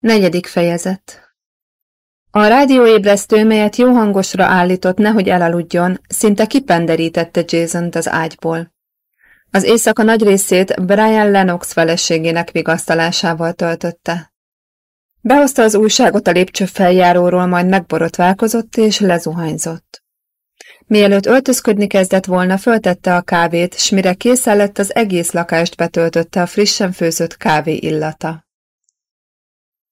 Negyedik fejezet A rádióébresztő, melyet jó hangosra állított, nehogy elaludjon, szinte kipenderítette jason az ágyból. Az éjszaka nagy részét Brian Lennox feleségének vigasztalásával töltötte. Behozta az újságot a lépcső feljáróról, majd megborotválkozott és lezuhanyzott. Mielőtt öltözködni kezdett volna, föltette a kávét, s mire készen lett, az egész lakást betöltötte a frissen főzött kávé illata.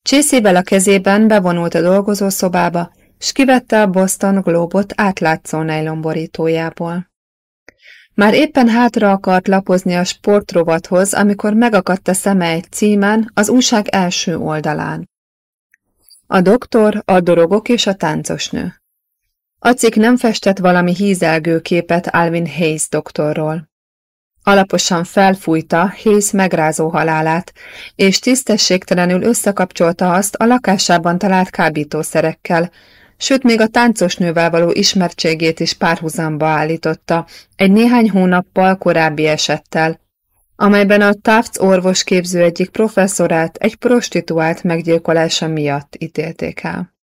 Csészével a kezében bevonult a dolgozószobába, s kivette a Boston Globot átlátszó nejlomborítójából. Már éppen hátra akart lapozni a sportrovathoz, amikor megakadt a szeme egy címen az újság első oldalán. A doktor, a dorogok és a táncosnő. A cikk nem festett valami hízelgő képet Alvin Hayes doktorról. Alaposan felfújta Hayes megrázó halálát, és tisztességtelenül összekapcsolta azt a lakásában talált kábítószerekkel, sőt még a táncosnővel való ismertségét is párhuzamba állította egy néhány hónappal korábbi esettel, amelyben a Tufts orvosképző egyik professzorát egy prostituált meggyilkolása miatt ítélték el.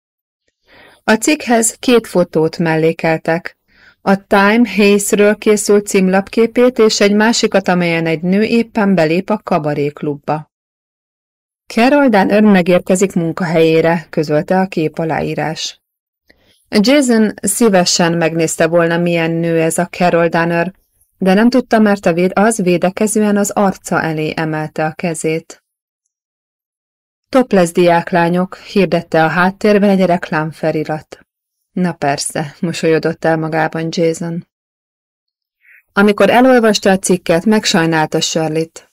A cikkhez két fotót mellékeltek, a Time Hayesről készült címlapképét és egy másikat, amelyen egy nő éppen belép a kabaréklubba. Carol Danner megérkezik munkahelyére, közölte a kép aláírás. Jason szívesen megnézte volna, milyen nő ez a Carol Danner, de nem tudta, mert a véd az védekezően az arca elé emelte a kezét. Topless diáklányok, hirdette a háttérben egy reklámfelirat. Na persze, mosolyodott el magában Jason. Amikor elolvasta a cikket, megsajnálta Shirley-t.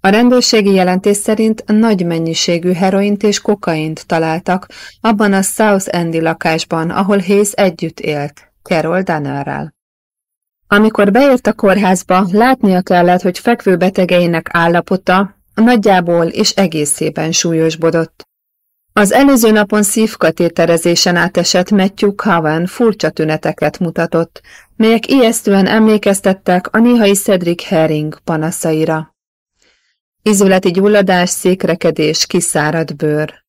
A rendőrségi jelentés szerint nagy mennyiségű heroint és kokaint találtak abban a South Endi lakásban, ahol Hayes együtt élt, Carol Dannerrel. Amikor beért a kórházba, látnia kellett, hogy fekvő betegeinek állapota nagyjából és egészében súlyosbodott. Az előző napon szívkatéterezésen átesett Matthew Cowan furcsa tüneteket mutatott, melyek ijesztően emlékeztettek a néhai Cedric Herring panaszaira. Izületi gyulladás, székrekedés, kiszáradt bőr.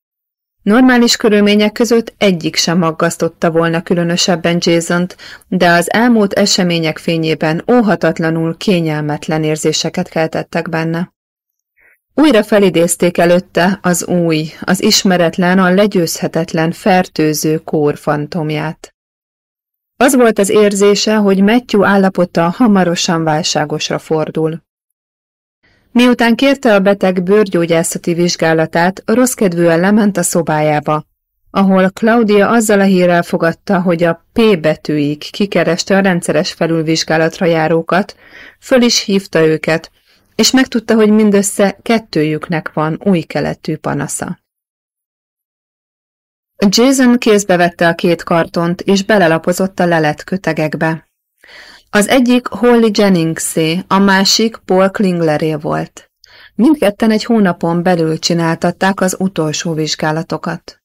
Normális körülmények között egyik sem aggasztotta volna különösebben jason de az elmúlt események fényében óhatatlanul kényelmetlen érzéseket keltettek benne. Újra felidézték előtte az új, az ismeretlen, a legyőzhetetlen, fertőző kór fantomját. Az volt az érzése, hogy Matthew állapota hamarosan válságosra fordul. Miután kérte a beteg bőrgyógyászati vizsgálatát, rosszkedvűen lement a szobájába, ahol Claudia azzal a hírrel fogadta, hogy a P betűig kikereste a rendszeres felülvizsgálatra járókat, föl is hívta őket, és megtudta, hogy mindössze kettőjüknek van új keletű panasza. Jason kézbe vette a két kartont, és belelapozott a lelet kötegekbe. Az egyik Holly Jenningsé, a másik Paul Klingleré volt. Mindketten egy hónapon belül csináltatták az utolsó vizsgálatokat.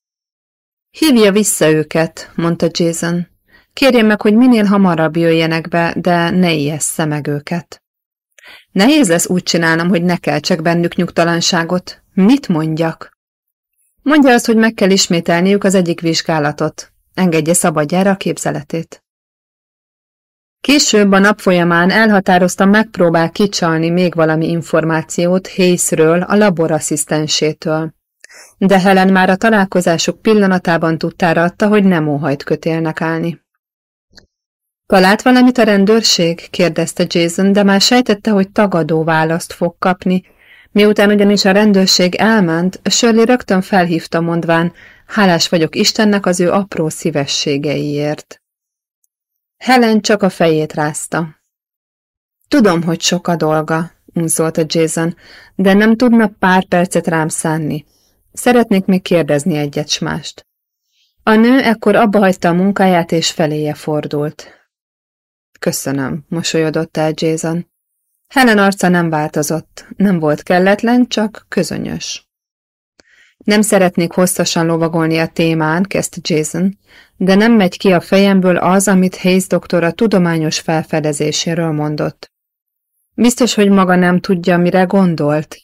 Hívja vissza őket, mondta Jason. Kérje meg, hogy minél hamarabb jöjjenek be, de ne ijessze meg őket. Nehéz lesz úgy csinálnom, hogy ne keltsek bennük nyugtalanságot. Mit mondjak? Mondja azt, hogy meg kell ismételniük az egyik vizsgálatot. Engedje szabadjára a képzeletét. Később a nap folyamán elhatároztam megpróbál kicsalni még valami információt Hayesről, a laborasszisztensétől. De Helen már a találkozásuk pillanatában tudtára adta, hogy nem óhajt kötélnek állni. Talált valamit a rendőrség? kérdezte Jason, de már sejtette, hogy tagadó választ fog kapni. Miután ugyanis a rendőrség elment, Shirley rögtön felhívta mondván, hálás vagyok Istennek az ő apró szívességeiért. Helen csak a fejét rázta. Tudom, hogy sok a dolga, unszolta Jason, de nem tudna pár percet rám szánni. Szeretnék még kérdezni egyet s mást. A nő ekkor abba hagyta a munkáját és feléje fordult. Köszönöm, mosolyodott el Jason. Helen arca nem változott, nem volt kelletlen, csak közönyös. Nem szeretnék hosszasan lovagolni a témán, kezdte Jason, de nem megy ki a fejemből az, amit Hayes doktor a tudományos felfedezéséről mondott. Biztos, hogy maga nem tudja, mire gondolt.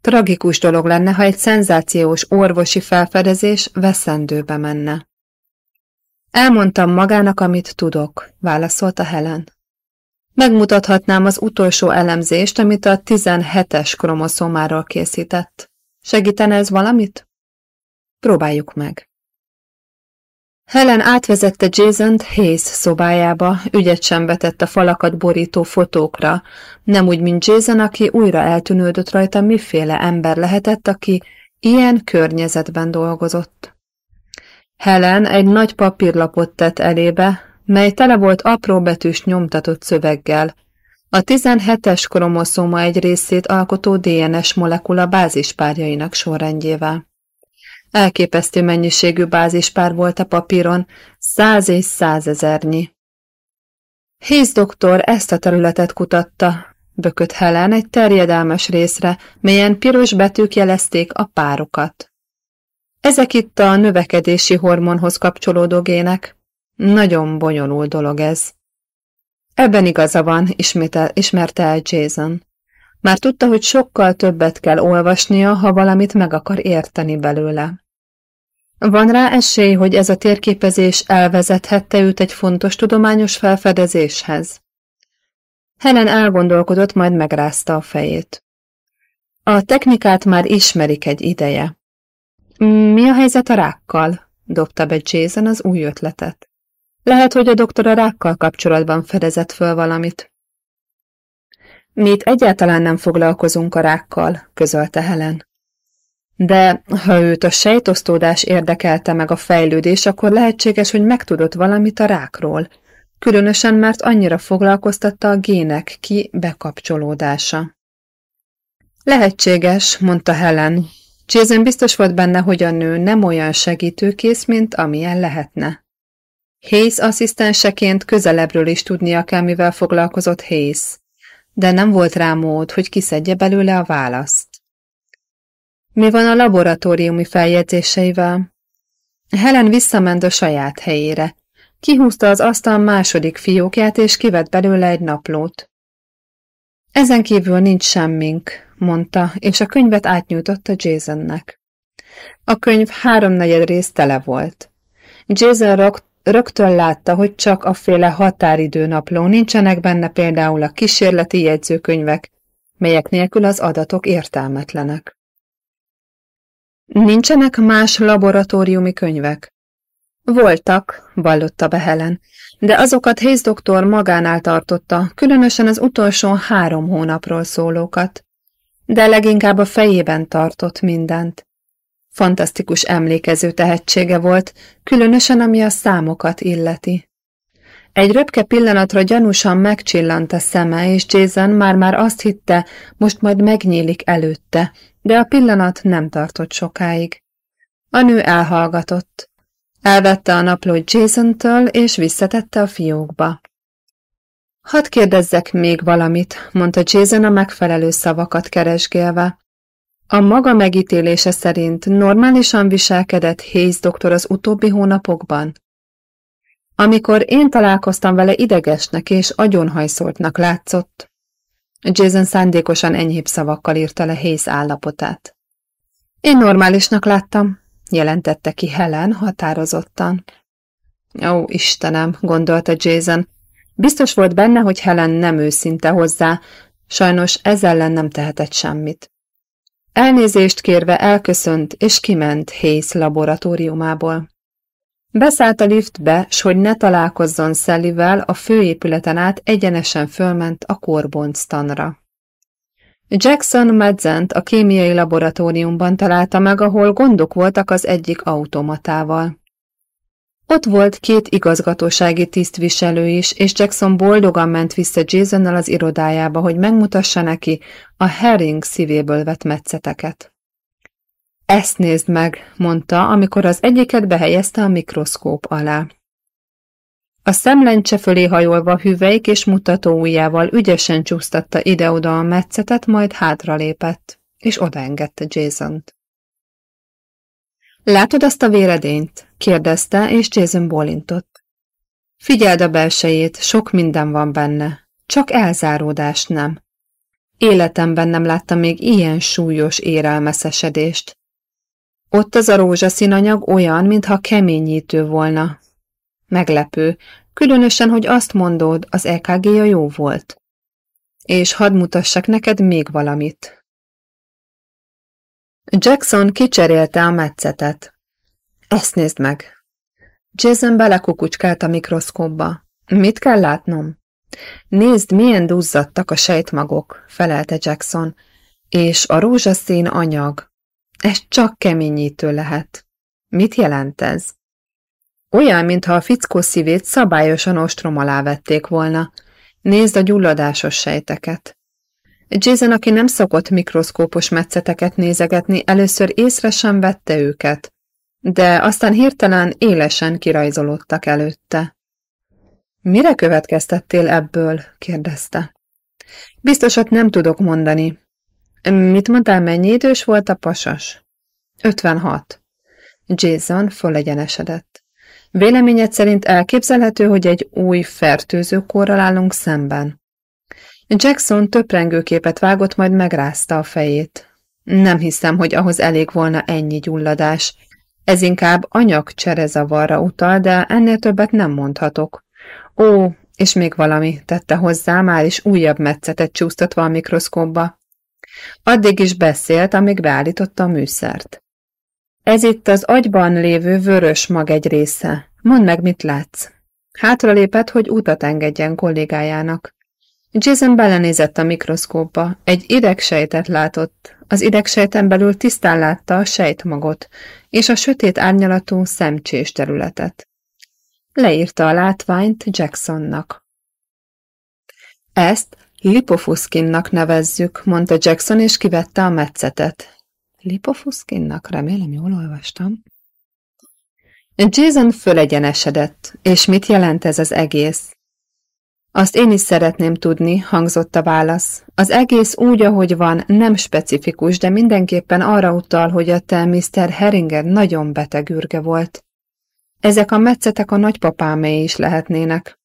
Tragikus dolog lenne, ha egy szenzációs orvosi felfedezés veszendőbe menne. Elmondtam magának, amit tudok, válaszolta Helen. Megmutathatnám az utolsó elemzést, amit a 17-es kromoszomáról készített. Segítene ez valamit? Próbáljuk meg. Helen átvezette Jason-t Hayes szobájába, ügyet sem vetett a falakat borító fotókra, nem úgy, mint Jason, aki újra eltűnődött rajta, miféle ember lehetett, aki ilyen környezetben dolgozott. Helen egy nagy papírlapot tett elébe, mely tele volt apró betűs nyomtatott szöveggel. A 17-es kromoszóma egy részét alkotó DNS molekula bázispárjainak sorrendjével. Elképesztő mennyiségű bázispár volt a papíron, száz és százezernyi. Hész doktor ezt a területet kutatta, bökött Helen egy terjedelmes részre, melyen piros betűk jelezték a párokat. Ezek itt a növekedési hormonhoz kapcsolódó gének. Nagyon bonyolult dolog ez. Ebben igaza van, ismétel, ismerte el Jason. Már tudta, hogy sokkal többet kell olvasnia, ha valamit meg akar érteni belőle. Van rá esély, hogy ez a térképezés elvezethette őt egy fontos tudományos felfedezéshez? Helen elgondolkodott, majd megrázta a fejét. A technikát már ismerik egy ideje. Mi a helyzet a rákkal? dobta be Jason az új ötletet. Lehet, hogy a doktor a rákkal kapcsolatban fedezett föl valamit. Mi itt egyáltalán nem foglalkozunk a rákkal, közölte Helen. De ha őt a sejtosztódás érdekelte meg a fejlődés, akkor lehetséges, hogy megtudott valamit a rákról, különösen mert annyira foglalkoztatta a gének ki bekapcsolódása. Lehetséges, mondta Helen. Jason biztos volt benne, hogy a nő nem olyan segítőkész, mint amilyen lehetne. Hayes asszisztenseként közelebbről is tudnia kell, mivel foglalkozott Hayes, de nem volt rá mód, hogy kiszedje belőle a választ. Mi van a laboratóriumi feljegyzéseivel? Helen visszament a saját helyére. Kihúzta az asztal második fiókját, és kivett belőle egy naplót. Ezen kívül nincs semmink, mondta, és a könyvet átnyújtotta Jasonnek. A könyv háromnegyed rész tele volt. Jason rögtön látta, hogy csak a féle határidő napló nincsenek benne például a kísérleti jegyzőkönyvek, melyek nélkül az adatok értelmetlenek. Nincsenek más laboratóriumi könyvek? Voltak, vallotta be Helen, de azokat Hayes doktor magánál tartotta, különösen az utolsó három hónapról szólókat. De leginkább a fejében tartott mindent. Fantasztikus emlékező tehetsége volt, különösen ami a számokat illeti. Egy röpke pillanatra gyanúsan megcsillant a szeme, és Jason már-már azt hitte, most majd megnyílik előtte, de a pillanat nem tartott sokáig. A nő elhallgatott. Elvette a naplót Jason-től, és visszatette a fiókba. Hadd kérdezzek még valamit, mondta Jason a megfelelő szavakat keresgélve. A maga megítélése szerint normálisan viselkedett Hayes doktor az utóbbi hónapokban? Amikor én találkoztam vele idegesnek és agyonhajszoltnak látszott, Jason szándékosan enyhébb szavakkal írta le Hayes állapotát. Én normálisnak láttam, jelentette ki Helen határozottan. Ó, Istenem, gondolta Jason. Biztos volt benne, hogy Helen nem őszinte hozzá, sajnos ez ellen nem tehetett semmit. Elnézést kérve elköszönt, és kiment Hayes laboratóriumából. Beszállt a liftbe, s hogy ne találkozzon Szellivel, a főépületen át egyenesen fölment a korboncztanra. Jackson Madzent a kémiai laboratóriumban találta meg, ahol gondok voltak az egyik automatával. Ott volt két igazgatósági tisztviselő is, és Jackson boldogan ment vissza Jasonnal az irodájába, hogy megmutassa neki a herring szívéből vett metszeteket. Ezt nézd meg, mondta, amikor az egyiket behelyezte a mikroszkóp alá. A szemlencse fölé hajolva hüvelyk és mutató ujjával ügyesen csúsztatta ide-oda a metszetet, majd hátralépett, és odaengedte Jason-t. Látod azt a véredényt? kérdezte, és Jason bólintott. Figyeld a belsejét, sok minden van benne, csak elzáródás nem. Életemben nem láttam még ilyen súlyos érelmeszesedést. Ott az a rózsaszín anyag olyan, mintha keményítő volna. Meglepő, különösen, hogy azt mondod, az EKG-ja jó volt. És hadd mutassak neked még valamit. Jackson kicserélte a metszetet. Ezt nézd meg. Jason belekukucskált a mikroszkópba. Mit kell látnom? Nézd, milyen duzzadtak a sejtmagok, felelte Jackson, és a rózsaszín anyag. Ez csak keményítő lehet. Mit jelent ez? Olyan, mintha a fickó szívét szabályosan ostrom alá vették volna. Nézd a gyulladásos sejteket. Jason, aki nem szokott mikroszkópos metszeteket nézegetni, először észre sem vette őket, de aztán hirtelen élesen kirajzolódtak előtte. Mire következtettél ebből? kérdezte. Biztosat nem tudok mondani. Mit mondtál, mennyi idős volt a pasas? 56. Jason fölegyenesedett. Véleményed szerint elképzelhető, hogy egy új fertőzőkorral állunk szemben? Jackson töprengőképet vágott, majd megrázta a fejét. Nem hiszem, hogy ahhoz elég volna ennyi gyulladás. Ez inkább anyagcserezavarra utal, de ennél többet nem mondhatok. Ó, és még valami, tette hozzá, már is újabb metszetet csúsztatva a mikroszkópba. Addig is beszélt, amíg beállította a műszert. Ez itt az agyban lévő vörös mag egy része. Mondd meg, mit látsz. Hátra lépett, hogy utat engedjen kollégájának. Jason belenézett a mikroszkópba. Egy idegsejtet látott. Az idegsejten belül tisztán látta a sejtmagot és a sötét árnyalatú szemcsés területet. Leírta a látványt Jacksonnak. Ezt Lipofuszkinnak nevezzük, mondta Jackson, és kivette a metszetet. Lipofuszkinnak? Remélem, jól olvastam. Jason fölegyenesedett. És mit jelent ez az egész? Azt én is szeretném tudni, hangzott a válasz. Az egész úgy, ahogy van, nem specifikus, de mindenképpen arra utal, hogy a te Mr. Heringer nagyon beteg ürge volt. Ezek a metszetek a nagypapámé is lehetnének.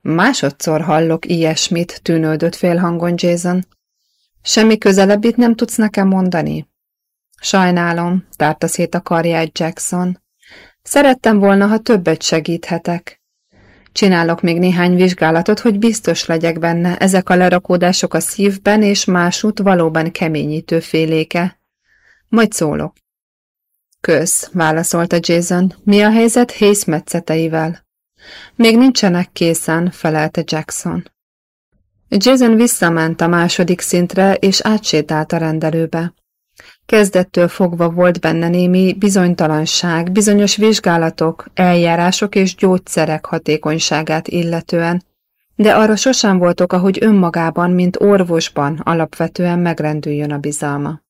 Másodszor hallok ilyesmit, tűnődött félhangon Jason. Semmi közelebbit nem tudsz nekem mondani? Sajnálom, tárta szét a karját Jackson. Szerettem volna, ha többet segíthetek. Csinálok még néhány vizsgálatot, hogy biztos legyek benne, ezek a lerakódások a szívben és másút valóban keményítő féléke. Majd szólok. Kösz, válaszolta Jason. Mi a helyzet Hayes metszeteivel? Még nincsenek készen, felelte Jackson. Jason visszament a második szintre, és átsétált a rendelőbe. Kezdettől fogva volt benne némi bizonytalanság, bizonyos vizsgálatok, eljárások és gyógyszerek hatékonyságát illetően, de arra sosem volt oka, hogy önmagában, mint orvosban alapvetően megrendüljön a bizalma.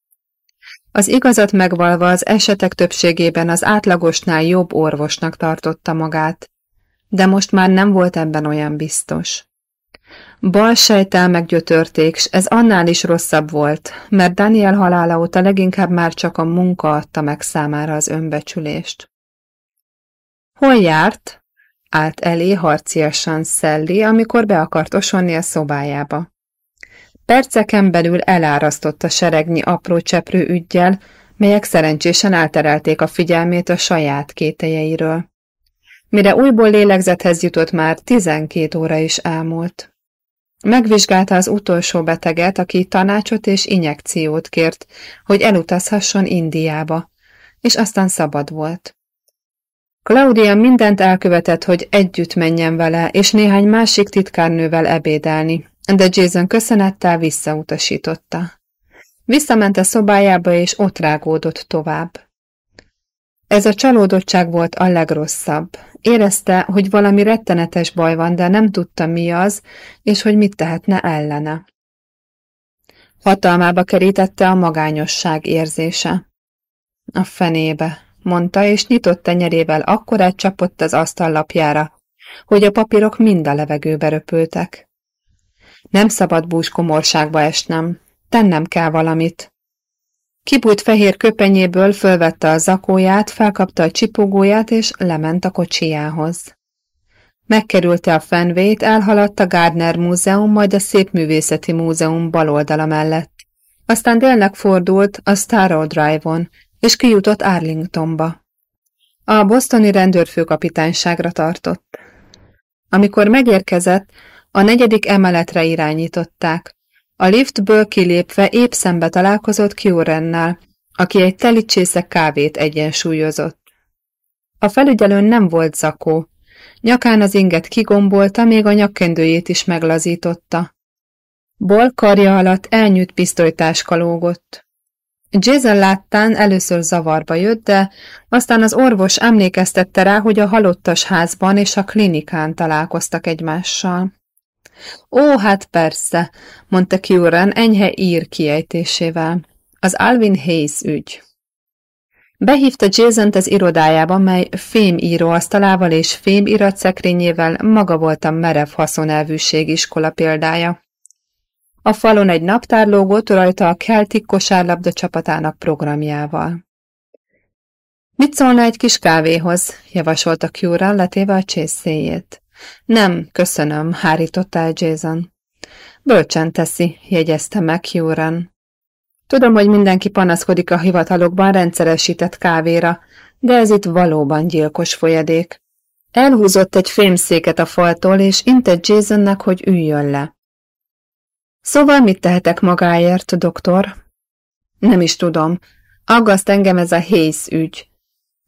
Az igazat megvalva az esetek többségében az átlagosnál jobb orvosnak tartotta magát, de most már nem volt ebben olyan biztos. Bal sejtel meggyötörték, s ez annál is rosszabb volt, mert Daniel halála óta leginkább már csak a munka adta meg számára az önbecsülést. Hol járt? Állt elé harciasan Szelli, amikor be akart osonni a szobájába. Perceken belül elárasztott a seregnyi apró cseprő ügyjel, melyek szerencsésen elterelték a figyelmét a saját kételjeiről. Mire újból lélegzethez jutott, már tizenkét óra is elmúlt. Megvizsgálta az utolsó beteget, aki tanácsot és injekciót kért, hogy elutazhasson Indiába, és aztán szabad volt. Claudia mindent elkövetett, hogy együtt menjen vele, és néhány másik titkárnővel ebédelni, de Jason köszönettel visszautasította. Visszament a szobájába, és ott rágódott tovább. Ez a csalódottság volt a legrosszabb. Érezte, hogy valami rettenetes baj van, de nem tudta mi az, és hogy mit tehetne ellene. Hatalmába kerítette a magányosság érzése. A fenébe, mondta, és nyitott tenyerével akkorát csapott az asztallapjára, hogy a papírok mind a levegőbe röpültek. Nem szabad bús komorságba esnem, tennem kell valamit. Kibújt fehér köpenyéből fölvette a zakóját, felkapta a csipogóját, és lement a kocsijához. Megkerülte a fenvét, elhaladt a Gardner Múzeum, majd a Szépművészeti Múzeum baloldala mellett. Aztán délnek fordult a Starrow Drive-on, és kijutott Arlingtonba. A bostoni rendőrfőkapitányságra tartott. Amikor megérkezett, a negyedik emeletre irányították. A liftből kilépve épp szembe találkozott Kiurennel, aki egy teli kávét egyensúlyozott. A felügyelőn nem volt zakó. Nyakán az inget kigombolta, még a nyakkendőjét is meglazította. Bol karja alatt elnyűjt pisztolytáska lógott. Jason láttán először zavarba jött, de aztán az orvos emlékeztette rá, hogy a halottas házban és a klinikán találkoztak egymással. Ó, hát persze, mondta Kieran enyhe ír kiejtésével. Az Alvin Hayes ügy. Behívta jason az irodájába, mely fém íróasztalával és fém iratszekrényével maga volt a merev haszonelvűség iskola példája. A falon egy naptár lógott rajta a Celtic kosárlabda csapatának programjával. Mit szólna egy kis kávéhoz? javasolta Kjúran, letéve a csészéjét. Nem, köszönöm, hárította el Jason. Bölcsen teszi, jegyezte meg Kjúran. Tudom, hogy mindenki panaszkodik a hivatalokban rendszeresített kávéra, de ez itt valóban gyilkos folyadék. Elhúzott egy fémszéket a faltól, és intett Jasonnek, hogy üljön le. Szóval mit tehetek magáért, doktor? Nem is tudom. Aggaszt engem ez a Hayes ügy.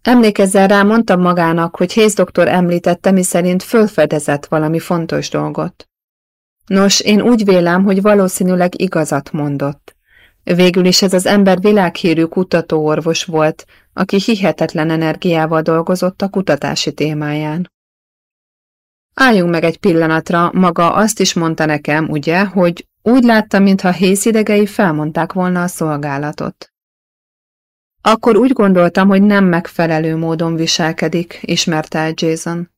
Emlékezzel rá, mondtam magának, hogy Hayes doktor említette, mi szerint fölfedezett valami fontos dolgot. Nos, én úgy vélem, hogy valószínűleg igazat mondott. Végül is ez az ember világhírű kutatóorvos volt, aki hihetetlen energiával dolgozott a kutatási témáján. Álljunk meg egy pillanatra, maga azt is mondta nekem, ugye, hogy úgy látta, mintha hészidegei felmondták volna a szolgálatot. Akkor úgy gondoltam, hogy nem megfelelő módon viselkedik, ismerte el Jason.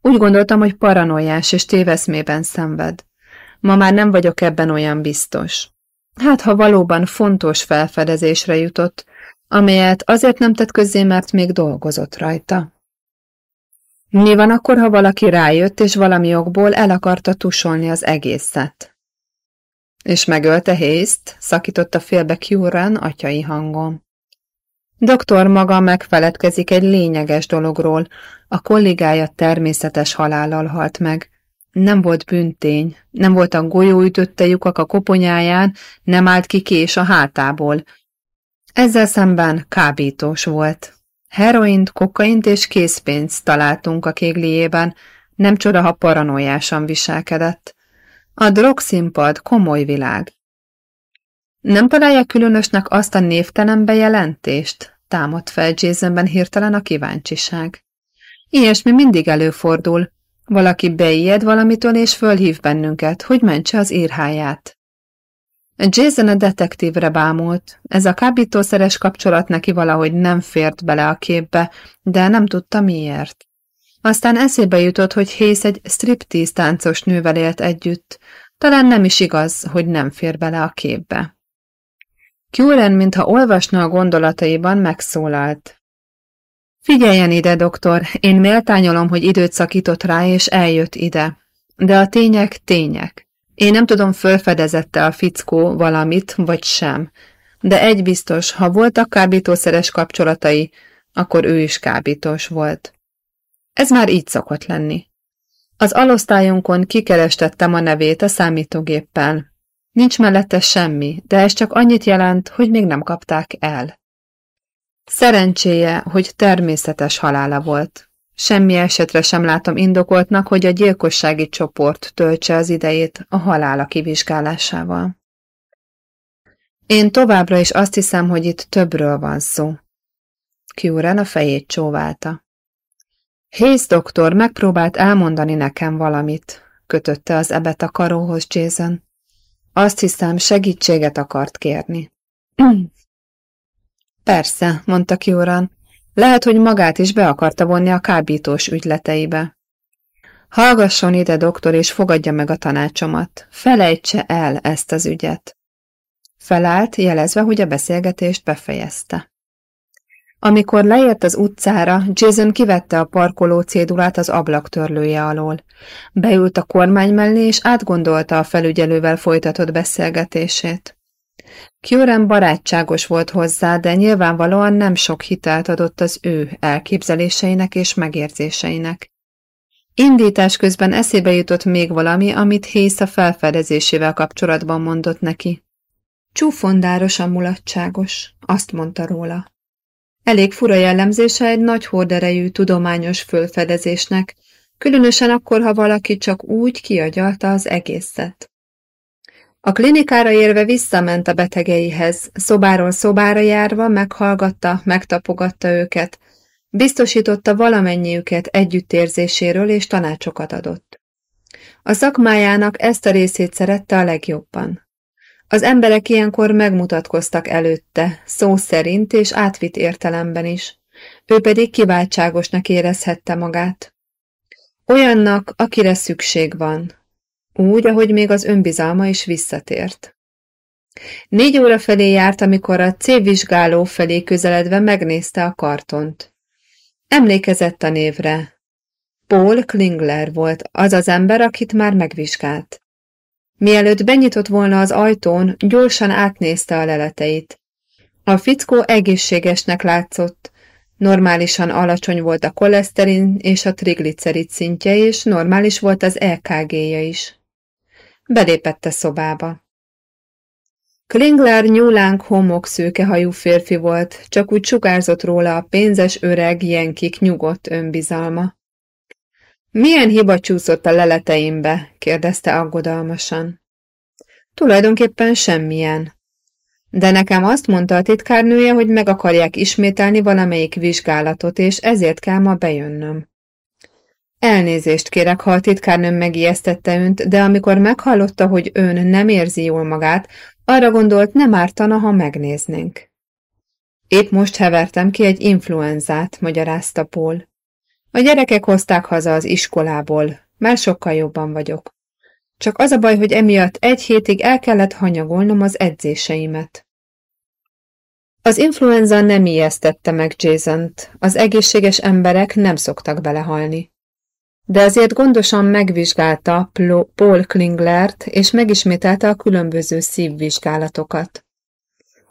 Úgy gondoltam, hogy paranoiás és téveszmében szenved. Ma már nem vagyok ebben olyan biztos. Hát, ha valóban fontos felfedezésre jutott, amelyet azért nem tett közzé, mert még dolgozott rajta. Mi van akkor, ha valaki rájött, és valami okból el akarta tusolni az egészet? És megölte Hayes-t, szakította félbe Kjuran atyai hangon. Doktor maga megfeledkezik egy lényeges dologról, a kollégája természetes halállal halt meg. Nem volt büntény, nem voltak golyóütötte lyukak a koponyáján, nem állt ki kés a hátából. Ezzel szemben kábítós volt. Heroint, kokaint és készpénzt találtunk a kégliében, nem csoda, ha paranoiásan viselkedett. A drogszínpad komoly világ. Nem találja különösnek azt a névtelen bejelentést? Támadt fel Jasonben hirtelen a kíváncsiság. Ilyesmi mindig előfordul, valaki beijed valamitől és fölhív bennünket, hogy mentse az írháját. Jason a detektívre bámult. Ez a kábítószeres kapcsolat neki valahogy nem fért bele a képbe, de nem tudta miért. Aztán eszébe jutott, hogy Hayes egy striptease táncos nővel élt együtt. Talán nem is igaz, hogy nem fér bele a képbe. Kjuren, mintha olvasna a gondolataiban, megszólalt. Figyeljen ide, doktor, én méltányolom, hogy időt szakított rá, és eljött ide. De a tények tények. Én nem tudom, fölfedezette a fickó valamit, vagy sem. De egy biztos, ha voltak kábítószeres kapcsolatai, akkor ő is kábítós volt. Ez már így szokott lenni. Az alosztályunkon kikerestettem a nevét a számítógéppel. Nincs mellette semmi, de ez csak annyit jelent, hogy még nem kapták el. Szerencséje, hogy természetes halála volt. Semmi esetre sem látom indokoltnak, hogy a gyilkossági csoport töltse az idejét a halála kivizsgálásával. Én továbbra is azt hiszem, hogy itt többről van szó. Kiuren a fejét csóválta. Hayes doktor megpróbált elmondani nekem valamit, kötötte az ebet a karóhoz Jason. Azt hiszem, segítséget akart kérni. Persze, mondta Kiuran. Lehet, hogy magát is be akarta vonni a kábítós ügyleteibe. Hallgasson ide, doktor, és fogadja meg a tanácsomat. Felejtse el ezt az ügyet. Felállt, jelezve, hogy a beszélgetést befejezte. Amikor leért az utcára, Jason kivette a parkoló cédulát az ablaktörlője alól. Beült a kormány mellé, és átgondolta a felügyelővel folytatott beszélgetését. Kjören barátságos volt hozzá, de nyilvánvalóan nem sok hitelt adott az ő elképzeléseinek és megérzéseinek. Indítás közben eszébe jutott még valami, amit Hész a felfedezésével kapcsolatban mondott neki. Csúfondárosan mulatságos, azt mondta róla. Elég fura jellemzése egy nagy horderejű tudományos fölfedezésnek, különösen akkor, ha valaki csak úgy kiagyalta az egészet. A klinikára érve visszament a betegeihez, szobáról szobára járva meghallgatta, megtapogatta őket, biztosította valamennyiüket együttérzéséről és tanácsokat adott. A szakmájának ezt a részét szerette a legjobban. Az emberek ilyenkor megmutatkoztak előtte, szó szerint és átvitt értelemben is. Ő pedig kiváltságosnak érezhette magát. Olyannak, akire szükség van. Úgy, ahogy még az önbizalma is visszatért. Négy óra felé járt, amikor a C-vizsgáló felé közeledve megnézte a kartont. Emlékezett a névre. Paul Klingler volt az az ember, akit már megvizsgált. Mielőtt benyitott volna az ajtón, gyorsan átnézte a leleteit. A fickó egészségesnek látszott, normálisan alacsony volt a koleszterin és a triglicerid szintje, és normális volt az EKG-ja is. Belépett szobába. Klingler nyúlánk homok szőkehajú férfi volt, csak úgy sugárzott róla a pénzes öreg jenkik nyugodt önbizalma. Milyen hiba csúszott a leleteimbe? kérdezte aggodalmasan. Tulajdonképpen semmilyen. De nekem azt mondta a titkárnője, hogy meg akarják ismételni valamelyik vizsgálatot, és ezért kell ma bejönnöm. Elnézést kérek, ha a titkárnőm megijesztette önt, de amikor meghallotta, hogy ön nem érzi jól magát, arra gondolt, nem ártana, ha megnéznénk. Épp most hevertem ki egy influenzát, magyarázta Paul. A gyerekek hozták haza az iskolából, már sokkal jobban vagyok. Csak az a baj, hogy emiatt egy hétig el kellett hanyagolnom az edzéseimet. Az influenza nem ijesztette meg Jason-t, az egészséges emberek nem szoktak belehalni. De azért gondosan megvizsgálta Paul Klinglert, és megismételte a különböző szívvizsgálatokat.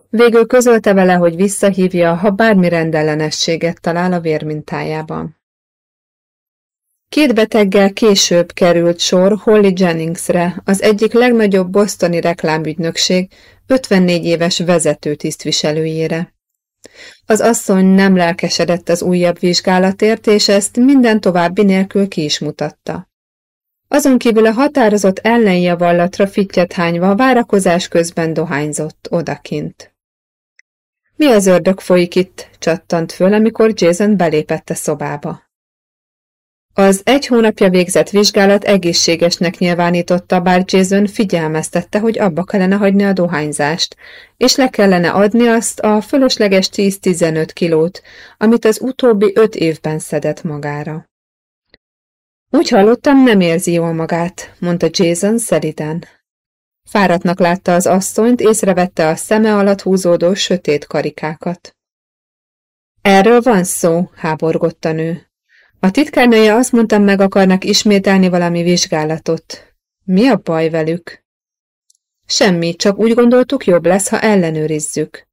Végül közölte vele, hogy visszahívja, ha bármi rendellenességet talál a vérmintájában. Két beteggel később került sor Holly Jenningsre, az egyik legnagyobb bosztoni reklámügynökség 54 éves vezető tisztviselőjére. Az asszony nem lelkesedett az újabb vizsgálatért, és ezt minden további nélkül ki is mutatta. Azon kívül a határozott ellenjavallatra fittyet hányva várakozás közben dohányzott odakint. Mi az ördög folyik itt? csattant föl, amikor Jason belépett a szobába. Az egy hónapja végzett vizsgálat egészségesnek nyilvánította, bár Jason figyelmeztette, hogy abba kellene hagyni a dohányzást, és le kellene adni azt a fölösleges 10-15 kilót, amit az utóbbi öt évben szedett magára. Úgy hallottam, nem érzi jól magát, mondta Jason szeriden. Fáradtnak látta az asszonyt, észrevette a szeme alatt húzódó sötét karikákat. Erről van szó, háborgott a nő. A titkárnője azt mondta, meg akarnak ismételni valami vizsgálatot. Mi a baj velük? Semmi, csak úgy gondoltuk, jobb lesz, ha ellenőrizzük.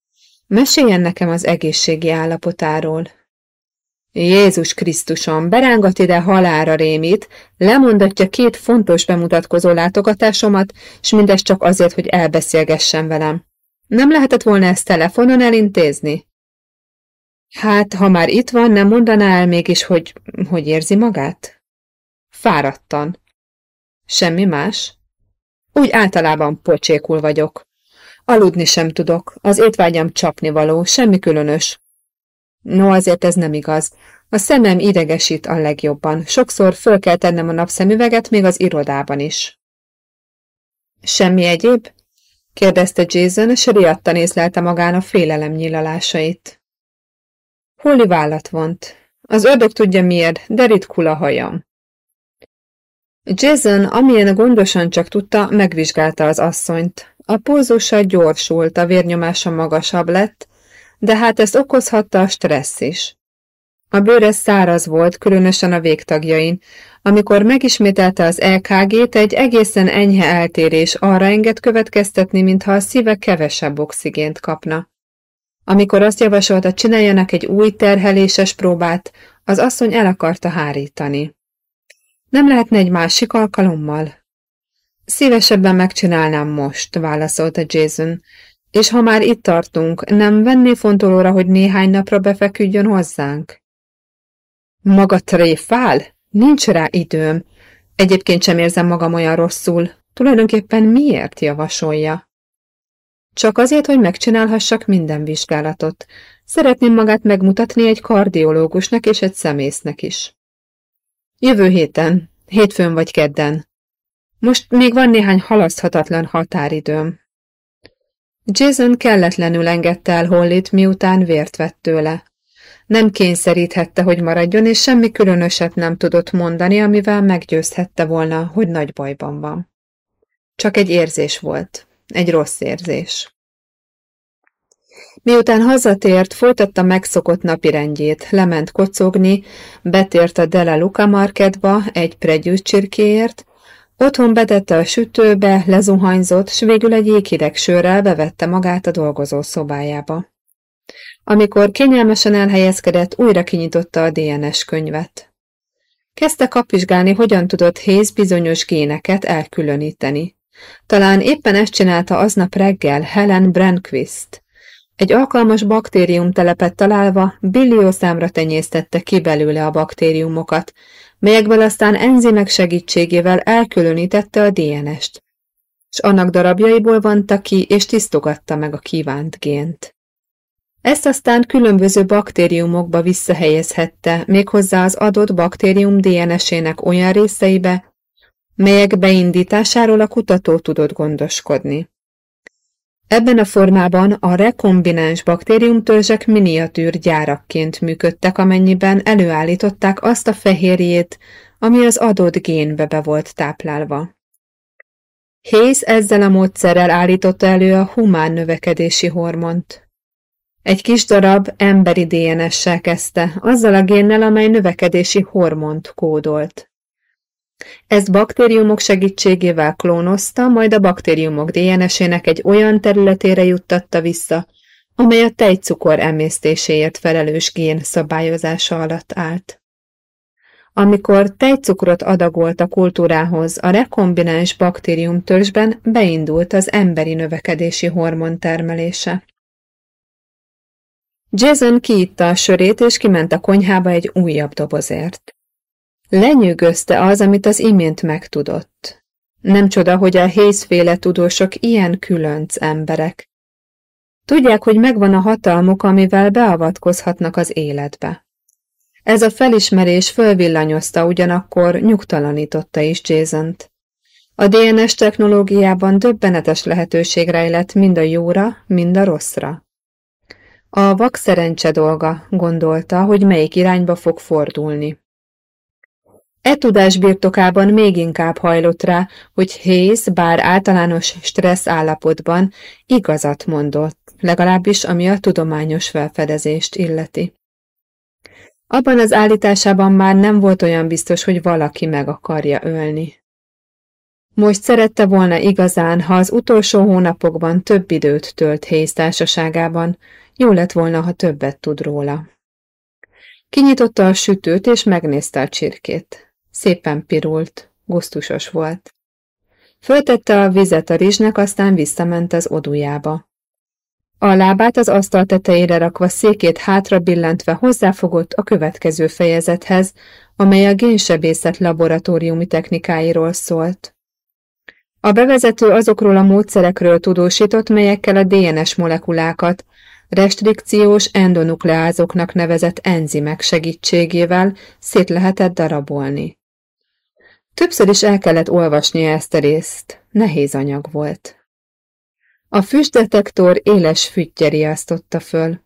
Meséljen nekem az egészségi állapotáról. Jézus Krisztusom, berángat ide halára rémít, lemondatja két fontos bemutatkozó látogatásomat, és mindez csak azért, hogy elbeszélgessen velem. Nem lehetett volna ezt telefonon elintézni? Hát, ha már itt van, nem mondaná el mégis, hogy hogy érzi magát? Fáradtan. Semmi más? Úgy általában pocsékul vagyok. Aludni sem tudok, az étvágyam csapnivaló, semmi különös. No, azért ez nem igaz. A szemem idegesít a legjobban. Sokszor föl kell tennem a napszemüveget, még az irodában is. Semmi egyéb? kérdezte Jason, és riadtan észlelte magán a félelem nyilalásait. Holly vállat vont. Az ördög tudja miért, de ritkul a hajam. Jason, amilyen gondosan csak tudta, megvizsgálta az asszonyt. A pulzusa gyorsult, a vérnyomása magasabb lett, de hát ezt okozhatta a stressz is. A bőre száraz volt, különösen a végtagjain. Amikor megismételte az LKG-t, egy egészen enyhe eltérés arra enged következtetni, mintha a szíve kevesebb oxigént kapna. Amikor azt javasolta, csináljanak egy új terheléses próbát, az asszony el akarta hárítani. Nem lehetne egy másik alkalommal? Szívesebben megcsinálnám most, válaszolta Jason, és ha már itt tartunk, nem venné fontolóra, hogy néhány napra befeküdjön hozzánk? Maga tréfál? Nincs rá időm. Egyébként sem érzem magam olyan rosszul. Tulajdonképpen miért javasolja? Csak azért, hogy megcsinálhassak minden vizsgálatot. Szeretném magát megmutatni egy kardiológusnak és egy szemésznek is. Jövő héten, hétfőn vagy kedden. Most még van néhány halaszthatatlan határidőm. Jason kelletlenül engedte el Hollit, miután vért vett tőle. Nem kényszeríthette, hogy maradjon, és semmi különöset nem tudott mondani, amivel meggyőzhette volna, hogy nagy bajban van. Csak egy érzés volt, egy rossz érzés. Miután hazatért, folytatta megszokott napirendjét, lement kocogni, betért a Dela Luca Marketba egy pregyűs csirkéért, otthon betette a sütőbe, lezuhanyzott, s végül egy jéghideg sörrel bevette magát a dolgozó szobájába. Amikor kényelmesen elhelyezkedett, újra kinyitotta a DNS könyvet. Kezdte kapizsgálni, hogyan tudott Hayes bizonyos géneket elkülöníteni. Talán éppen ezt csinálta aznap reggel Helen Branquist. Egy alkalmas baktérium telepet találva billiószámra tenyésztette ki belőle a baktériumokat, melyekből aztán enzimek segítségével elkülönítette a DNS-t, és annak darabjaiból vonta ki és tisztogatta meg a kívánt gént. Ezt aztán különböző baktériumokba visszahelyezhette, méghozzá az adott baktérium DNS-ének olyan részeibe, melyek beindításáról a kutató tudott gondoskodni. Ebben a formában a rekombináns baktériumtörzsek miniatűr gyárakként működtek, amennyiben előállították azt a fehérjét, ami az adott génbe be volt táplálva. Hayes ezzel a módszerrel állította elő a humán növekedési hormont. Egy kis darab emberi DNS-sel kezdte, azzal a génnel, amely növekedési hormont kódolt. Ezt baktériumok segítségével klónozta, majd a baktériumok DNS-ének egy olyan területére juttatta vissza, amely a tejcukor emésztéséért felelős gén szabályozása alatt állt. Amikor tejcukrot adagolt a kultúrához, a rekombináns baktériumtörzsben beindult az emberi növekedési hormon termelése. Jason kiitta a sörét, és kiment a konyhába egy újabb dobozért. Lenyűgözte az, amit az imént megtudott. Nem csoda, hogy a hézféle tudósok ilyen különc emberek. Tudják, hogy megvan a hatalmuk, amivel beavatkozhatnak az életbe. Ez a felismerés fölvillanyozta, ugyanakkor nyugtalanította is Jason-t. A DNS technológiában döbbenetes lehetőség rejlett mind a jóra, mind a rosszra. A vak szerencse dolga, gondolta, hogy melyik irányba fog fordulni. E tudás birtokában még inkább hajlott rá, hogy Hayes, bár általános stressz állapotban, igazat mondott, legalábbis ami a tudományos felfedezést illeti. Abban az állításában már nem volt olyan biztos, hogy valaki meg akarja ölni. Most szerette volna igazán, ha az utolsó hónapokban több időt tölt Hayes társaságában, jó lett volna, ha többet tud róla. Kinyitotta a sütőt, és megnézte a csirkét. Szépen pirult, gusztusos volt. Föltette a vizet a rizsnek, aztán visszament az odujába. A lábát az asztal tetejére rakva székét hátra billentve hozzáfogott a következő fejezethez, amely a génsebészet laboratóriumi technikáiról szólt. A bevezető azokról a módszerekről tudósított, melyekkel a DNS molekulákat, restrikciós endonukleázoknak nevezett enzimek segítségével szét lehetett darabolni. Többször is el kellett olvasnia ezt a részt, nehéz anyag volt. A füstdetektor éles füttye riasztotta föl.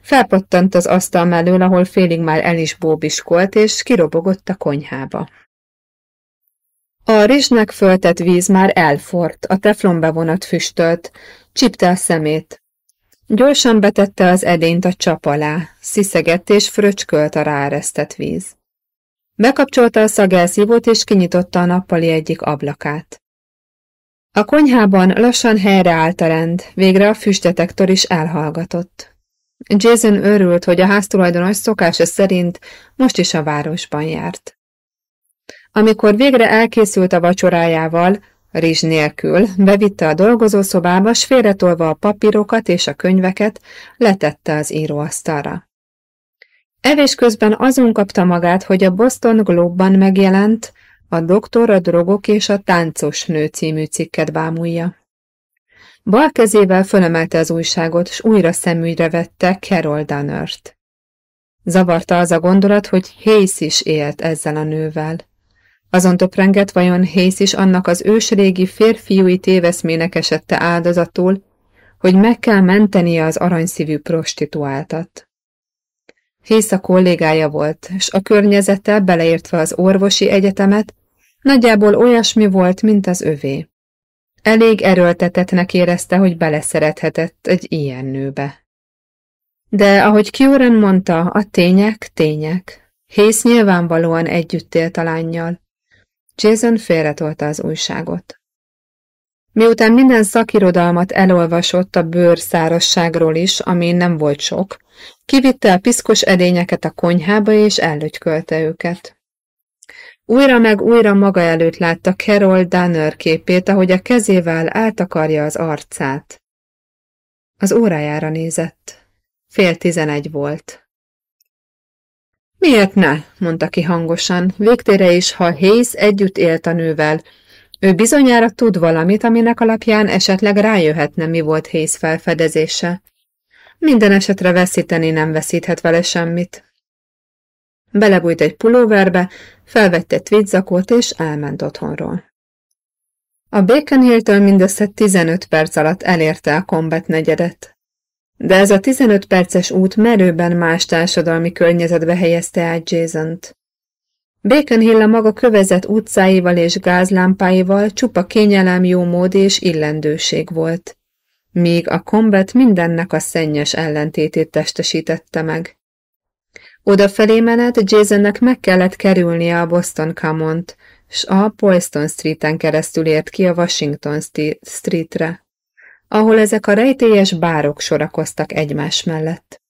Felpattant az asztal mellől, ahol félig már el is bóbiskolt, és kirobogott a konyhába. A rizsnek föltett víz már elfort, a teflonbevonat füstölt, csipte a szemét, Gyorsan betette az edényt a csap alá, sziszegett és fröcskölt a ráeresztett víz. Bekapcsolta a szagelszívót és kinyitotta a nappali egyik ablakát. A konyhában lassan helyreállt a rend, végre a füstdetektor is elhallgatott. Jason örült, hogy a háztulajdonos szokása szerint most is a városban járt. Amikor végre elkészült a vacsorájával, rizs nélkül, bevitte a dolgozószobába, s félretolva a papírokat és a könyveket, letette az íróasztalra. Evés közben azon kapta magát, hogy a Boston Globe-ban megjelent a Doktor, a drogok és a táncos nő című cikket bámulja. Bal kezével fölemelte az újságot, s újra szemügyre vette Carol Dunnert. Zavarta az a gondolat, hogy Hayes is élt ezzel a nővel. Azon töprengett, vajon Hayes is annak az ősrégi férfiúi téveszmének esette áldozatul, hogy meg kell mentenie az aranyszívű prostituáltat. Hayes a kollégája volt, és a környezete, beleértve az orvosi egyetemet, nagyjából olyasmi volt, mint az övé. Elég erőltetetnek érezte, hogy beleszerethetett egy ilyen nőbe. De ahogy Kieran mondta, a tények tények. Hész nyilvánvalóan együtt élt a lányjal. Jason félretolta az újságot. Miután minden szakirodalmat elolvasott a bőr szárasságról is, ami nem volt sok, kivitte a piszkos edényeket a konyhába és ellötykölte őket. Újra meg újra maga előtt látta Carol Danner képét, ahogy a kezével eltakarja az arcát. Az órájára nézett. Fél tizenegy volt. Miért ne? mondta ki hangosan, végtére is, ha Hayes együtt élt a nővel. Ő bizonyára tud valamit, aminek alapján esetleg rájöhetne, mi volt Hayes felfedezése. Minden esetre veszíteni nem veszíthet vele semmit. Belebújt egy pulóverbe, felvette tweedzakot és elment otthonról. A Bacon Hill-től mindössze 15 perc alatt elérte a Combat negyedet. De ez a 15 perces út merőben más társadalmi környezetbe helyezte át Jason-t. Bacon a maga kövezett utcáival és gázlámpáival csupa kényelem, jó mód és illendőség volt, míg a Combat mindennek a szennyes ellentétét testesítette meg. Odafelé menet Jasonnek meg kellett kerülnie a Boston Common-t, s a Poiston Street-en keresztül ért ki a Washington Streetre, ahol ezek a rejtélyes bárok sorakoztak egymás mellett.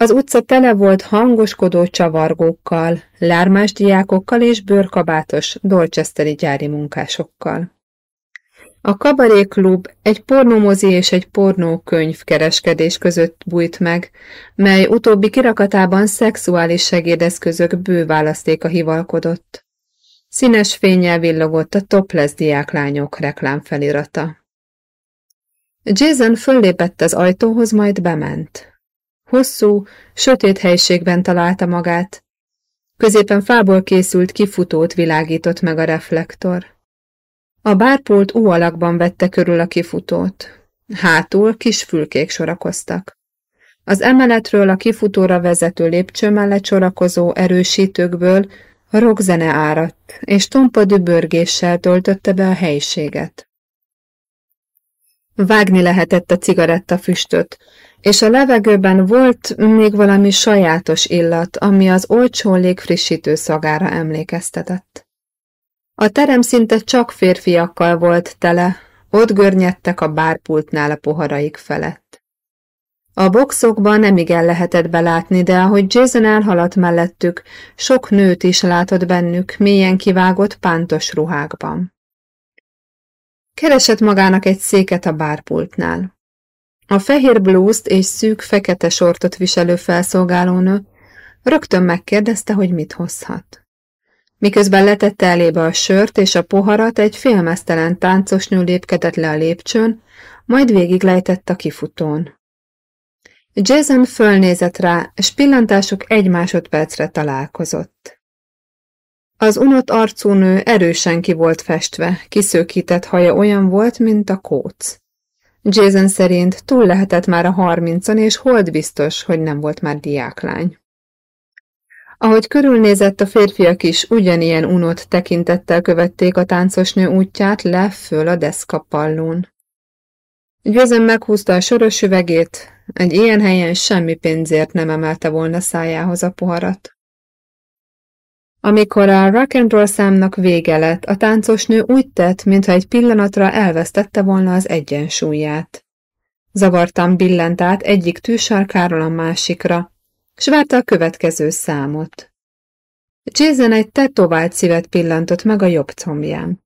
Az utca tele volt hangoskodó csavargókkal, lármás diákokkal és bőrkabátos, dolcseszteri gyári munkásokkal. A kabaréklub egy pornomozi és egy pornókönyv kereskedés között bújt meg, mely utóbbi kirakatában szexuális segédeszközök bő választéka hivalkodott. Színes fényel villogott a topless diáklányok reklámfelirata. Jason föllépett az ajtóhoz, majd bement. Hosszú, sötét helységben találta magát. Középen fából készült kifutót világított meg a reflektor. A bárpult U alakban vette körül a kifutót. Hátul kis fülkék sorakoztak. Az emeletről a kifutóra vezető lépcső mellett sorakozó erősítőkből rockzene áradt, és tompa dübörgéssel töltötte be a helyiséget. Vágni lehetett a cigaretta füstöt, és a levegőben volt még valami sajátos illat, ami az olcsó légfrissítő szagára emlékeztetett. A terem szinte csak férfiakkal volt tele, ott görnyedtek a bárpultnál a poharaik felett. A boxokban nem igen lehetett belátni, de ahogy Jason elhaladt mellettük, sok nőt is látott bennük, mélyen kivágott pántos ruhákban. Keresett magának egy széket a bárpultnál. A fehér blúzt és szűk fekete sortot viselő felszolgálónő rögtön megkérdezte, hogy mit hozhat. Miközben letette elébe a sört és a poharat, egy félmeztelen táncosnő lépkedett le a lépcsőn, majd végiglejtett a kifutón. Jason fölnézett rá, és pillantásuk egy másodpercre találkozott. Az unott arcú nő erősen ki volt festve, kiszőkített haja olyan volt, mint a kóc. Jason szerint túl lehetett már a harmincon, és hold biztos, hogy nem volt már diáklány. Ahogy körülnézett, a férfiak is ugyanilyen unott tekintettel követték a táncosnő útját le föl a deszkapallón. Győzöm meghúzta a soros üvegét, egy ilyen helyen semmi pénzért nem emelte volna szájához a poharat. Amikor a rock and roll számnak vége lett, a táncosnő úgy tett, mintha egy pillanatra elvesztette volna az egyensúlyát. Zavartan billent át egyik tűsarkáról a másikra, s várta a következő számot. Jason egy tetovált szívet pillantott meg a jobb combján.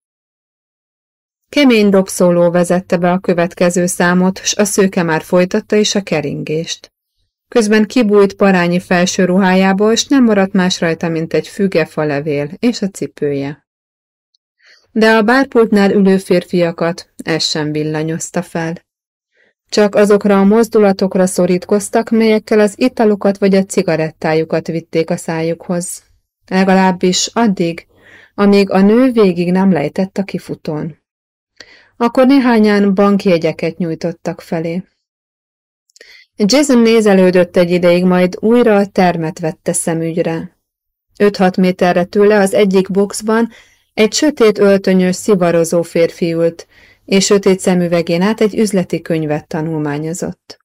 Kemény dobszóló vezette be a következő számot, s a szőke már folytatta is a keringést. Közben kibújt parányi felső ruhájából, és nem maradt más rajta, mint egy fügefa levél és a cipője. De a bárpultnál ülő férfiakat ez sem villanyozta fel. Csak azokra a mozdulatokra szorítkoztak, melyekkel az italukat vagy a cigarettájukat vitték a szájukhoz. Legalábbis addig, amíg a nő végig nem lejtett a kifutón. Akkor néhányan bankjegyeket nyújtottak felé. Jason nézelődött egy ideig, majd újra a termet vette szemügyre. 5-6 méterre tőle az egyik boxban egy sötét öltönyös, szivarozó férfi ült, és sötét szemüvegén át egy üzleti könyvet tanulmányozott.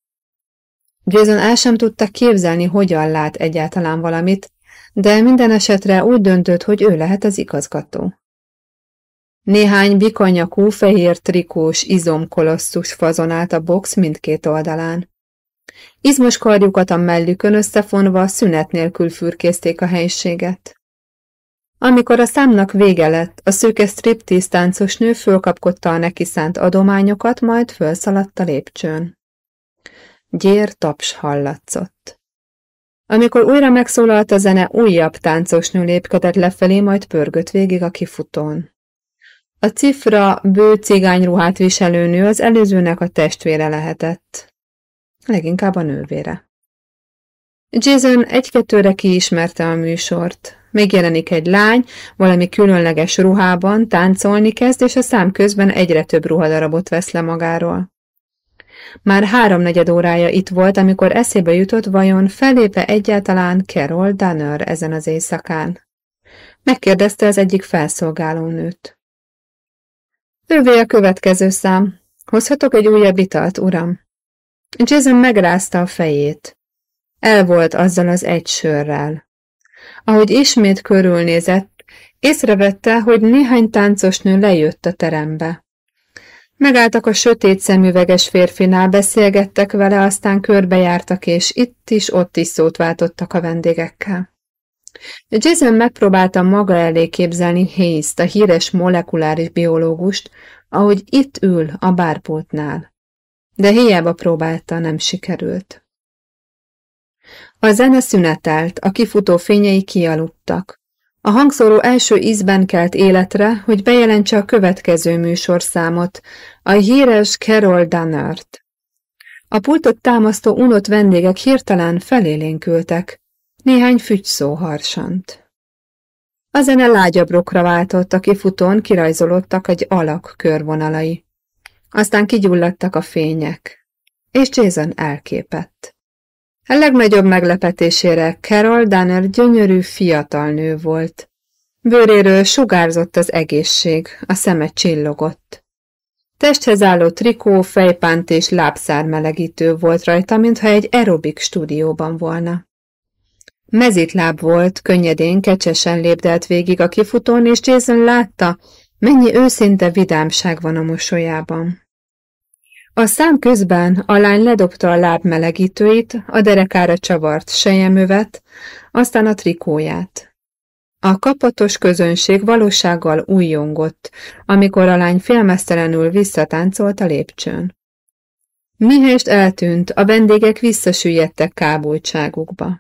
Jason el sem tudta képzelni, hogyan lát egyáltalán valamit, de minden esetre úgy döntött, hogy ő lehet az igazgató. Néhány bikanyakú, fehér trikós izomkolosszus fazonált a box mindkét oldalán. Izmos karjukat a mellükön összefonva szünet nélkül fürkészték a helységet. Amikor a számnak vége lett, a szőke striptease táncos nő fölkapkodta a neki szánt adományokat, majd fölszaladt a lépcsőn. Gyér taps hallatszott. Amikor újra megszólalt a zene, újabb táncosnő lépkedett lefelé, majd pörgött végig a kifutón. A cifra bő cigányruhát viselő nő az előzőnek a testvére lehetett. Leginkább a nővére. Jason egy-kettőre kiismerte a műsort. Megjelenik egy lány, valami különleges ruhában, táncolni kezd, és a szám közben egyre több ruhadarabot vesz le magáról. Már háromnegyed órája itt volt, amikor eszébe jutott, vajon felépe egyáltalán Carol Dunner ezen az éjszakán. Megkérdezte az egyik felszolgálónőt. Ővé a következő szám. Hozhatok egy újabb italt, uram? Jason megrázta a fejét. El volt azzal az egy sörrel. Ahogy ismét körülnézett, észrevette, hogy néhány táncosnő lejött a terembe. Megálltak a sötét szemüveges férfinál, beszélgettek vele, aztán körbejártak, és itt is, ott is szót váltottak a vendégekkel. Jason megpróbálta maga elé képzelni hayes a híres molekuláris biológust, ahogy itt ül a bárpultnál. De hiába próbálta, nem sikerült. A zene szünetelt, a kifutó fényei kialudtak. A hangszóró első ízben kelt életre, hogy bejelentse a következő műsorszámot, a híres Carol Dunnert. A pultot támasztó unott vendégek hirtelen felélénkültek. Néhány fügyszó harsant. A zene lágyabbokra váltott, a kifutón kirajzolódtak egy alak körvonalai. Aztán kigyulladtak a fények, és Jason elképett. A legnagyobb meglepetésére Carol Danner gyönyörű fiatal nő volt. Bőréről sugárzott az egészség, a szeme csillogott. Testhez álló trikó, fejpánt és lábszár melegítő volt rajta, mintha egy aerobik stúdióban volna. Mezitláb volt, könnyedén, kecsesen lépdelt végig a kifutón, és Jason látta, mennyi őszinte vidámság van a mosolyában. A szám közben a lány ledobta a láb melegítőit, a derekára csavart sejemövet, aztán a trikóját. A kapatos közönség valósággal újjongott, amikor a lány félmeztelenül visszatáncolt a lépcsőn. Mihest eltűnt, a vendégek visszasüllyedtek kábultságukba.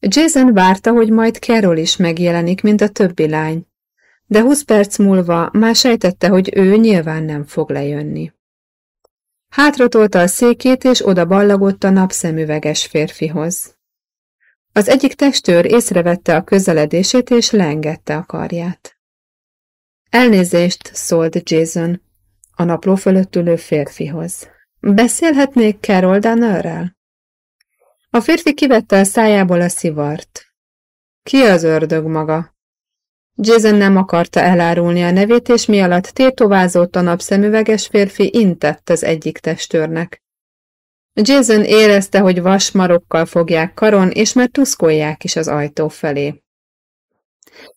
Jason várta, hogy majd Carol is megjelenik, mint a többi lány, de húsz perc múlva már sejtette, hogy ő nyilván nem fog lejönni. Hátratolta a székét, és oda ballagott a napszemüveges férfihoz. Az egyik testőr észrevette a közeledését, és leengedte a karját. Elnézést, szólt Jason a napló fölött ülő férfihoz. Beszélhetnék Carol Dannerrel? A férfi kivette a szájából a szivart. Ki az ördög maga? Jason nem akarta elárulni a nevét, és mi alatt tétovázott a napszemüveges férfi intett az egyik testőrnek. Jason érezte, hogy vasmarokkal fogják karon, és már tuszkolják is az ajtó felé.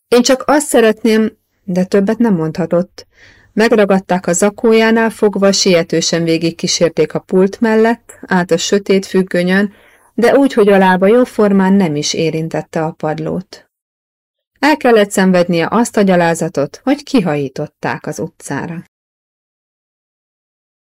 Én csak azt szeretném, de többet nem mondhatott. Megragadták a zakójánál fogva, sietősen végig kísérték a pult mellett, át a sötét függönyön, de úgy, hogy a lába jóformán nem is érintette a padlót. El kellett szenvednie azt a gyalázatot, hogy kihajították az utcára.